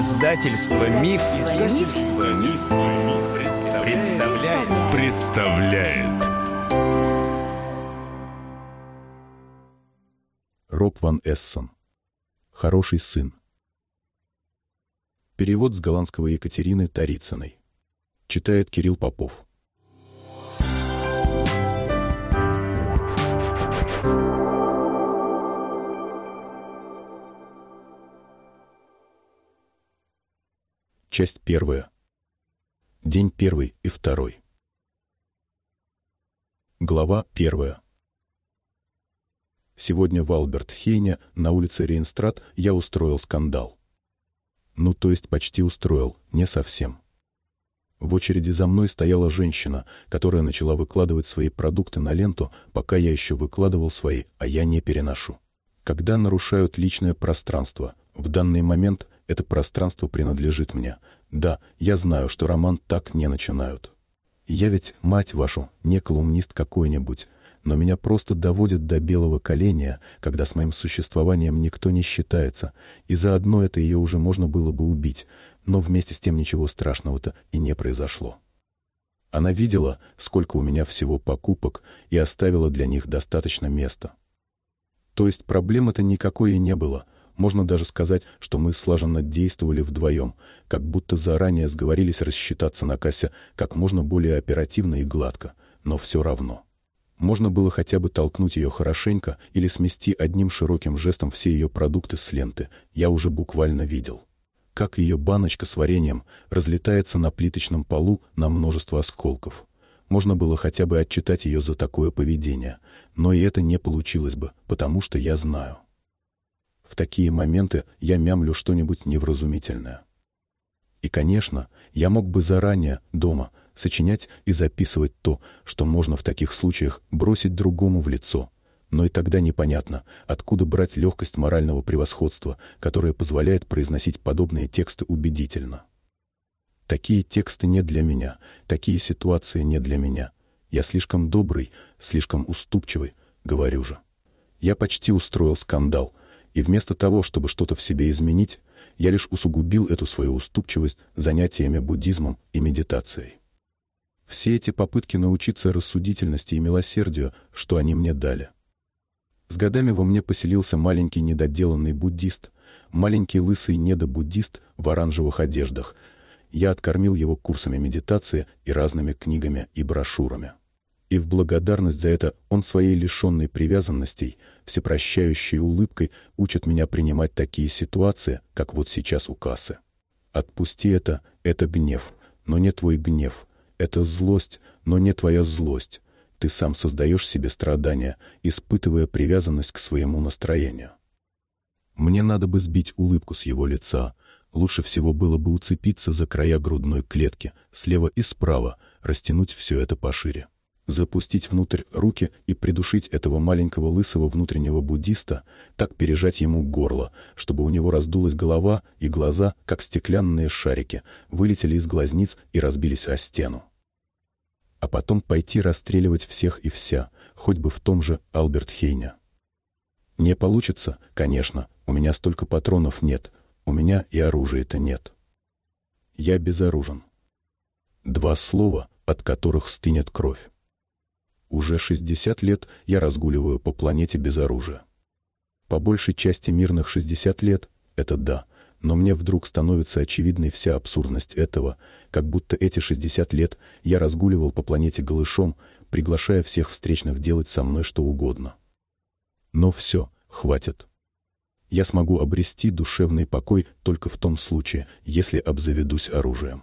Издательство Миф, Издательство Миф, представляет. представляет. Роб Ван Эссон. Хороший сын. Перевод с голландского Екатерины Тарицыной. Читает Кирилл Попов. Часть первая. День первый и второй. Глава первая. Сегодня в Алберт-Хейне на улице Рейнстрат я устроил скандал. Ну, то есть почти устроил, не совсем. В очереди за мной стояла женщина, которая начала выкладывать свои продукты на ленту, пока я еще выкладывал свои, а я не переношу. Когда нарушают личное пространство, в данный момент это пространство принадлежит мне. Да, я знаю, что роман так не начинают. Я ведь, мать вашу, не колумнист какой-нибудь, но меня просто доводит до белого коленя, когда с моим существованием никто не считается, и заодно это ее уже можно было бы убить, но вместе с тем ничего страшного-то и не произошло. Она видела, сколько у меня всего покупок, и оставила для них достаточно места. То есть проблемы-то никакой и не было — можно даже сказать, что мы слаженно действовали вдвоем, как будто заранее сговорились рассчитаться на кассе как можно более оперативно и гладко, но все равно. Можно было хотя бы толкнуть ее хорошенько или смести одним широким жестом все ее продукты с ленты, я уже буквально видел. Как ее баночка с вареньем разлетается на плиточном полу на множество осколков. Можно было хотя бы отчитать ее за такое поведение, но и это не получилось бы, потому что я знаю. В такие моменты я мямлю что-нибудь невразумительное. И, конечно, я мог бы заранее, дома, сочинять и записывать то, что можно в таких случаях бросить другому в лицо. Но и тогда непонятно, откуда брать легкость морального превосходства, которая позволяет произносить подобные тексты убедительно. Такие тексты не для меня, такие ситуации не для меня. Я слишком добрый, слишком уступчивый, говорю же. Я почти устроил скандал, и вместо того, чтобы что-то в себе изменить, я лишь усугубил эту свою уступчивость занятиями буддизмом и медитацией. Все эти попытки научиться рассудительности и милосердию, что они мне дали. С годами во мне поселился маленький недоделанный буддист, маленький лысый недобуддист в оранжевых одеждах. Я откормил его курсами медитации и разными книгами и брошюрами и в благодарность за это он своей лишенной привязанностей, всепрощающей улыбкой учит меня принимать такие ситуации, как вот сейчас у кассы. Отпусти это, это гнев, но не твой гнев. Это злость, но не твоя злость. Ты сам создаешь себе страдания, испытывая привязанность к своему настроению. Мне надо бы сбить улыбку с его лица. Лучше всего было бы уцепиться за края грудной клетки, слева и справа, растянуть все это пошире запустить внутрь руки и придушить этого маленького лысого внутреннего буддиста, так пережать ему горло, чтобы у него раздулась голова и глаза, как стеклянные шарики, вылетели из глазниц и разбились о стену. А потом пойти расстреливать всех и вся, хоть бы в том же Альберт Хейне. Не получится, конечно, у меня столько патронов нет, у меня и оружия-то нет. Я безоружен. Два слова, от которых стынет кровь. Уже 60 лет я разгуливаю по планете без оружия. По большей части мирных 60 лет — это да, но мне вдруг становится очевидной вся абсурдность этого, как будто эти 60 лет я разгуливал по планете голышом, приглашая всех встречных делать со мной что угодно. Но все, хватит. Я смогу обрести душевный покой только в том случае, если обзаведусь оружием.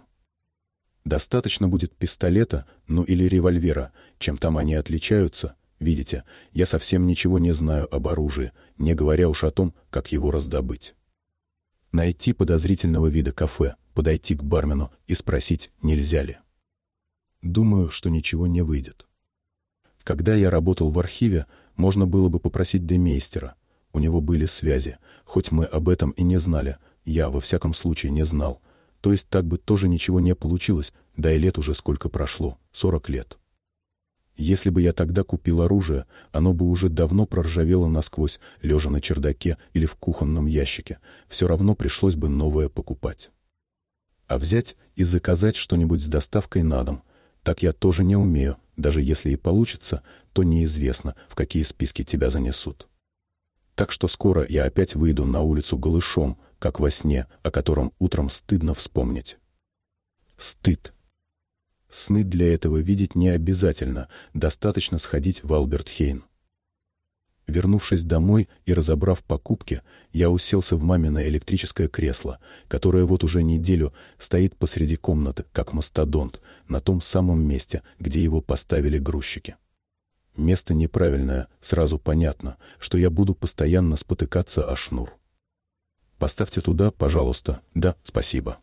Достаточно будет пистолета, ну или револьвера, чем там они отличаются. Видите, я совсем ничего не знаю об оружии, не говоря уж о том, как его раздобыть. Найти подозрительного вида кафе, подойти к бармену и спросить, нельзя ли. Думаю, что ничего не выйдет. Когда я работал в архиве, можно было бы попросить демейстера. У него были связи, хоть мы об этом и не знали, я во всяком случае не знал, то есть так бы тоже ничего не получилось, да и лет уже сколько прошло, сорок лет. Если бы я тогда купил оружие, оно бы уже давно проржавело насквозь, лежа на чердаке или в кухонном ящике. Все равно пришлось бы новое покупать. А взять и заказать что-нибудь с доставкой на дом, так я тоже не умею, даже если и получится, то неизвестно, в какие списки тебя занесут. Так что скоро я опять выйду на улицу голышом, как во сне, о котором утром стыдно вспомнить. Стыд. Сны для этого видеть не обязательно, достаточно сходить в Албертхейн. Вернувшись домой и разобрав покупки, я уселся в мамино электрическое кресло, которое вот уже неделю стоит посреди комнаты, как мастодонт, на том самом месте, где его поставили грузчики. Место неправильное, сразу понятно, что я буду постоянно спотыкаться о шнур. Поставьте туда, пожалуйста. Да, спасибо.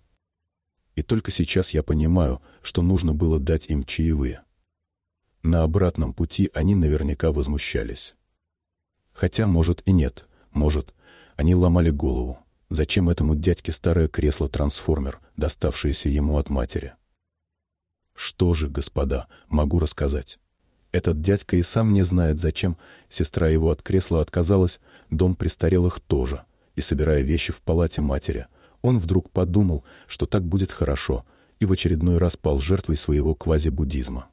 И только сейчас я понимаю, что нужно было дать им чаевые. На обратном пути они наверняка возмущались. Хотя, может, и нет. Может, они ломали голову. Зачем этому дядьке старое кресло-трансформер, доставшееся ему от матери? Что же, господа, могу рассказать. Этот дядька и сам не знает, зачем. Сестра его от кресла отказалась, дом престарелых тоже. И, собирая вещи в палате матери, он вдруг подумал, что так будет хорошо, и в очередной раз пал жертвой своего квазибуддизма.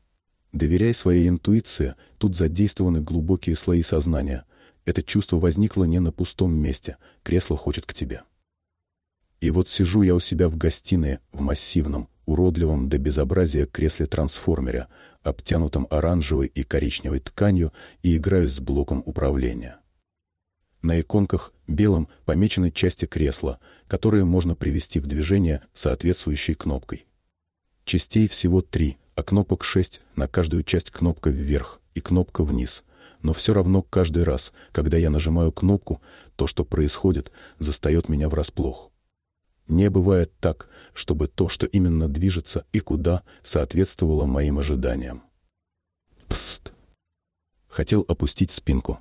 Доверяй своей интуиции, тут задействованы глубокие слои сознания. Это чувство возникло не на пустом месте, кресло хочет к тебе. И вот сижу я у себя в гостиной, в массивном, уродливом до безобразия кресле-трансформере, обтянутом оранжевой и коричневой тканью, и играюсь с блоком управления. На иконках белым помечены части кресла, которые можно привести в движение соответствующей кнопкой. Частей всего три, а кнопок шесть, на каждую часть кнопка вверх и кнопка вниз. Но все равно каждый раз, когда я нажимаю кнопку, то, что происходит, застает меня врасплох. Не бывает так, чтобы то, что именно движется и куда, соответствовало моим ожиданиям. Пст. Хотел опустить спинку,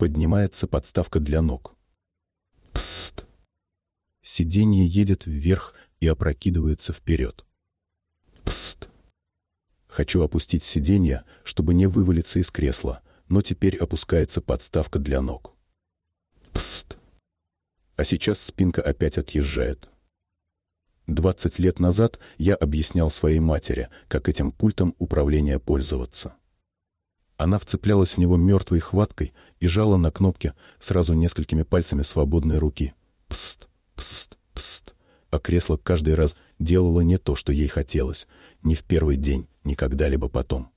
Поднимается подставка для ног. Пст. Сиденье едет вверх и опрокидывается вперед. Пст. Хочу опустить сиденье, чтобы не вывалиться из кресла, но теперь опускается подставка для ног. Пст. А сейчас спинка опять отъезжает. Двадцать лет назад я объяснял своей матери, как этим пультом управления пользоваться. Она вцеплялась в него мертвой хваткой и жала на кнопки сразу несколькими пальцами свободной руки. Пст, пст, пст. А кресло каждый раз делало не то, что ей хотелось. Ни в первый день, ни когда-либо потом.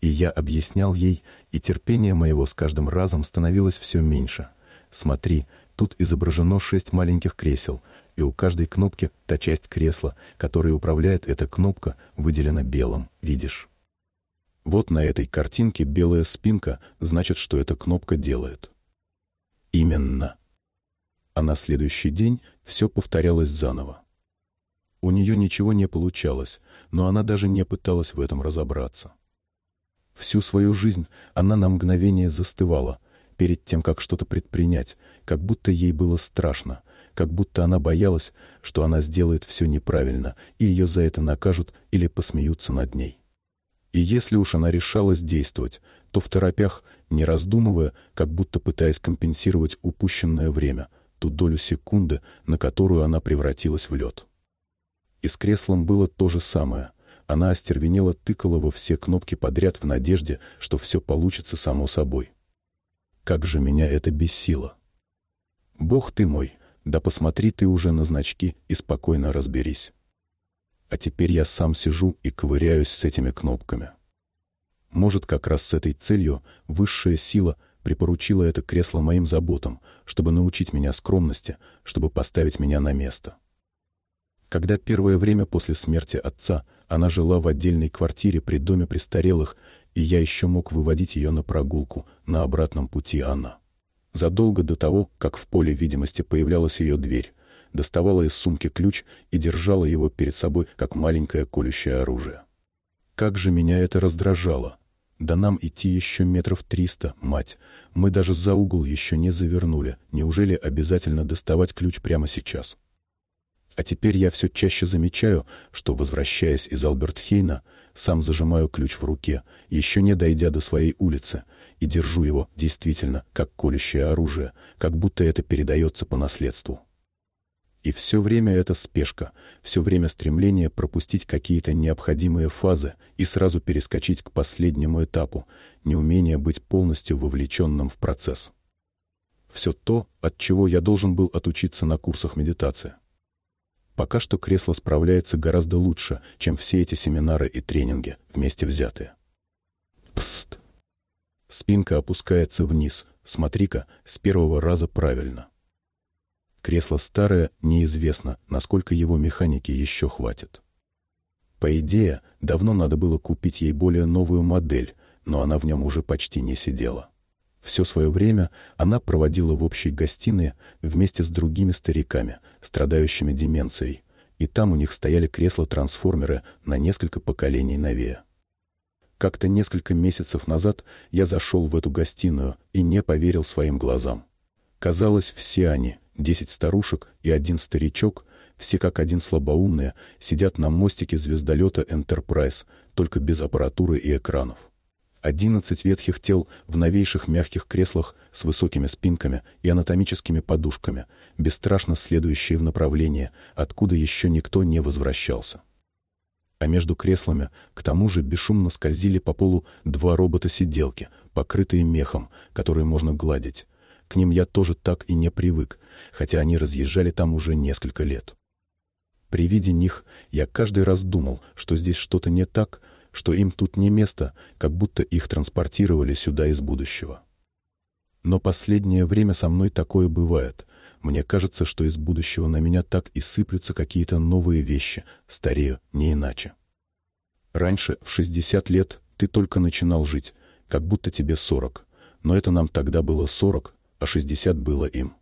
И я объяснял ей, и терпение моего с каждым разом становилось все меньше. Смотри, тут изображено шесть маленьких кресел, и у каждой кнопки та часть кресла, которой управляет эта кнопка, выделена белым, видишь? Вот на этой картинке белая спинка, значит, что эта кнопка делает. Именно. А на следующий день все повторялось заново. У нее ничего не получалось, но она даже не пыталась в этом разобраться. Всю свою жизнь она на мгновение застывала, перед тем, как что-то предпринять, как будто ей было страшно, как будто она боялась, что она сделает все неправильно, и ее за это накажут или посмеются над ней. И если уж она решалась действовать, то в торопях, не раздумывая, как будто пытаясь компенсировать упущенное время, ту долю секунды, на которую она превратилась в лед. И с креслом было то же самое. Она остервенело тыкала во все кнопки подряд в надежде, что все получится само собой. Как же меня это бесило! Бог ты мой, да посмотри ты уже на значки и спокойно разберись а теперь я сам сижу и ковыряюсь с этими кнопками. Может, как раз с этой целью высшая сила припоручила это кресло моим заботам, чтобы научить меня скромности, чтобы поставить меня на место. Когда первое время после смерти отца она жила в отдельной квартире при доме престарелых, и я еще мог выводить ее на прогулку, на обратном пути она. Задолго до того, как в поле видимости появлялась ее дверь, доставала из сумки ключ и держала его перед собой, как маленькое колющее оружие. Как же меня это раздражало! Да нам идти еще метров триста, мать. Мы даже за угол еще не завернули. Неужели обязательно доставать ключ прямо сейчас? А теперь я все чаще замечаю, что, возвращаясь из Албертхейна, сам зажимаю ключ в руке, еще не дойдя до своей улицы, и держу его действительно как колющее оружие, как будто это передается по наследству. И все время это спешка, все время стремление пропустить какие-то необходимые фазы и сразу перескочить к последнему этапу, неумение быть полностью вовлеченным в процесс. Все то, от чего я должен был отучиться на курсах медитации. Пока что кресло справляется гораздо лучше, чем все эти семинары и тренинги, вместе взятые. Пст. Спинка опускается вниз. Смотри-ка, с первого раза правильно. Кресло старое, неизвестно, насколько его механики еще хватит. По идее, давно надо было купить ей более новую модель, но она в нем уже почти не сидела. Все свое время она проводила в общей гостиной вместе с другими стариками, страдающими деменцией, и там у них стояли кресла-трансформеры на несколько поколений новее. Как-то несколько месяцев назад я зашел в эту гостиную и не поверил своим глазам. Казалось, все они, десять старушек и один старичок, все как один слабоумные, сидят на мостике звездолета «Энтерпрайз», только без аппаратуры и экранов. Одиннадцать ветхих тел в новейших мягких креслах с высокими спинками и анатомическими подушками, бесстрашно следующие в направлении, откуда еще никто не возвращался. А между креслами, к тому же, бесшумно скользили по полу два робота-сиделки, покрытые мехом, которые можно гладить. К ним я тоже так и не привык, хотя они разъезжали там уже несколько лет. При виде них я каждый раз думал, что здесь что-то не так, что им тут не место, как будто их транспортировали сюда из будущего. Но последнее время со мной такое бывает. Мне кажется, что из будущего на меня так и сыплются какие-то новые вещи, старею не иначе. Раньше, в 60 лет, ты только начинал жить, как будто тебе 40. Но это нам тогда было 40, а 60 было им.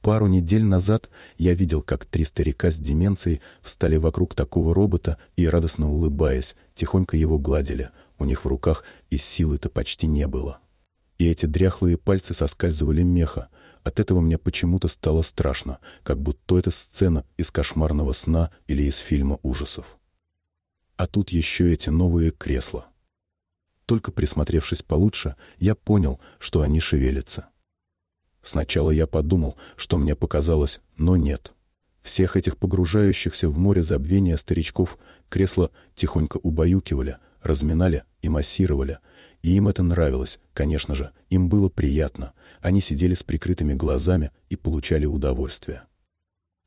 Пару недель назад я видел, как три старика с деменцией встали вокруг такого робота и, радостно улыбаясь, тихонько его гладили. У них в руках и силы-то почти не было. И эти дряхлые пальцы соскальзывали меха. От этого мне почему-то стало страшно, как будто это сцена из кошмарного сна или из фильма ужасов. А тут еще эти новые кресла. Только присмотревшись получше, я понял, что они шевелятся. Сначала я подумал, что мне показалось, но нет. Всех этих погружающихся в море забвения старичков кресла тихонько убаюкивали, разминали и массировали. И им это нравилось, конечно же, им было приятно. Они сидели с прикрытыми глазами и получали удовольствие.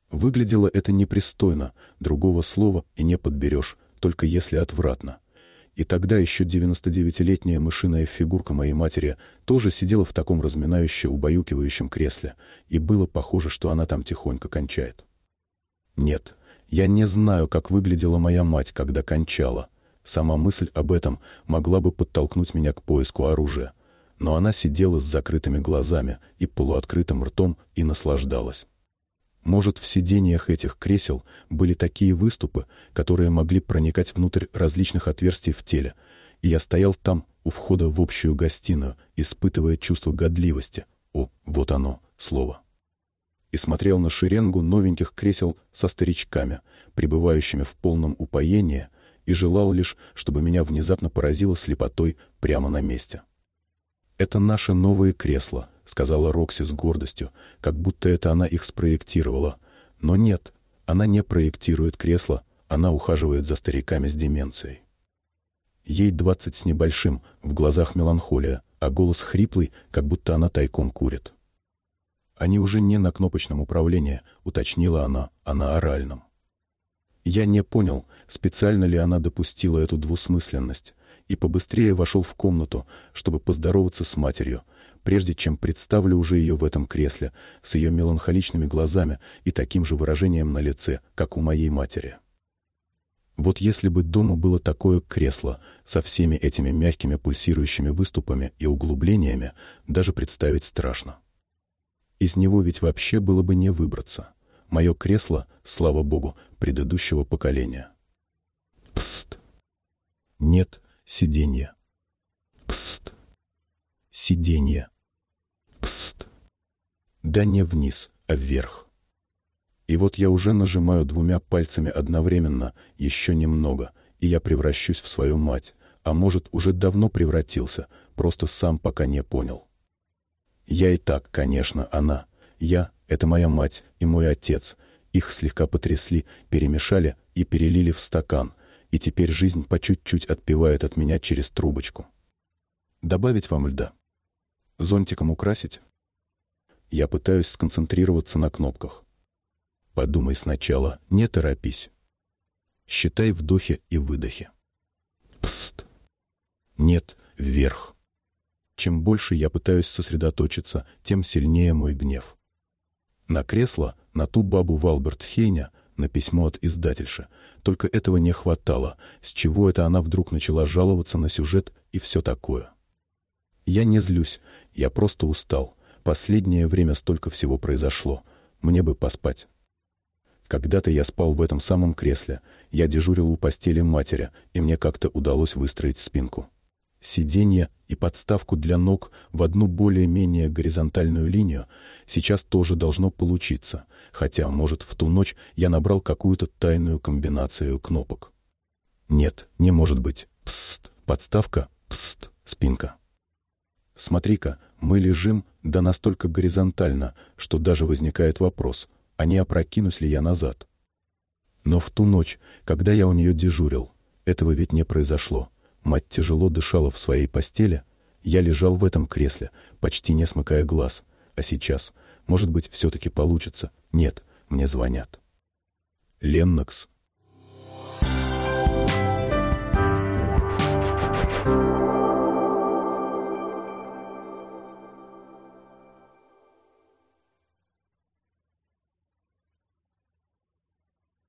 Выглядело это непристойно, другого слова и не подберешь, только если отвратно. И тогда еще 99-летняя мышиная фигурка моей матери тоже сидела в таком разминающе убаюкивающем кресле, и было похоже, что она там тихонько кончает. Нет, я не знаю, как выглядела моя мать, когда кончала. Сама мысль об этом могла бы подтолкнуть меня к поиску оружия. Но она сидела с закрытыми глазами и полуоткрытым ртом и наслаждалась. Может, в сидениях этих кресел были такие выступы, которые могли проникать внутрь различных отверстий в теле, и я стоял там, у входа в общую гостиную, испытывая чувство годливости. О, вот оно, слово. И смотрел на шеренгу новеньких кресел со старичками, пребывающими в полном упоении, и желал лишь, чтобы меня внезапно поразило слепотой прямо на месте. Это наши новые кресла —— сказала Рокси с гордостью, как будто это она их спроектировала. Но нет, она не проектирует кресло, она ухаживает за стариками с деменцией. Ей двадцать с небольшим, в глазах меланхолия, а голос хриплый, как будто она тайком курит. Они уже не на кнопочном управлении, уточнила она, а на оральном. Я не понял, специально ли она допустила эту двусмысленность, и побыстрее вошел в комнату, чтобы поздороваться с матерью, прежде чем представлю уже ее в этом кресле, с ее меланхоличными глазами и таким же выражением на лице, как у моей матери. Вот если бы дома было такое кресло со всеми этими мягкими пульсирующими выступами и углублениями, даже представить страшно. Из него ведь вообще было бы не выбраться. Мое кресло, слава богу, предыдущего поколения. Пст. Нет сиденья. Пст. Сиденье. Пст. Да не вниз, а вверх. И вот я уже нажимаю двумя пальцами одновременно, еще немного, и я превращусь в свою мать, а может, уже давно превратился, просто сам пока не понял. Я и так, конечно, она. Я — это моя мать и мой отец. Их слегка потрясли, перемешали и перелили в стакан, и теперь жизнь по чуть-чуть отпивает от меня через трубочку. Добавить вам льда? Зонтиком украсить? Я пытаюсь сконцентрироваться на кнопках. Подумай сначала, не торопись. Считай вдохе и выдохе. Пст. Нет, вверх. Чем больше я пытаюсь сосредоточиться, тем сильнее мой гнев. На кресло, на ту бабу Валберт Хейня, на письмо от издательши. Только этого не хватало, с чего это она вдруг начала жаловаться на сюжет и все такое. Я не злюсь, я просто устал. Последнее время столько всего произошло. Мне бы поспать. Когда-то я спал в этом самом кресле. Я дежурил у постели матери, и мне как-то удалось выстроить спинку. Сиденье и подставку для ног в одну более-менее горизонтальную линию сейчас тоже должно получиться, хотя, может, в ту ночь я набрал какую-то тайную комбинацию кнопок. Нет, не может быть. Пст, подставка, пст, спинка. Смотри-ка, мы лежим да настолько горизонтально, что даже возникает вопрос, а не опрокинусь ли я назад. Но в ту ночь, когда я у нее дежурил, этого ведь не произошло. Мать тяжело дышала в своей постели, я лежал в этом кресле, почти не смыкая глаз. А сейчас, может быть, все-таки получится. Нет, мне звонят. Леннокс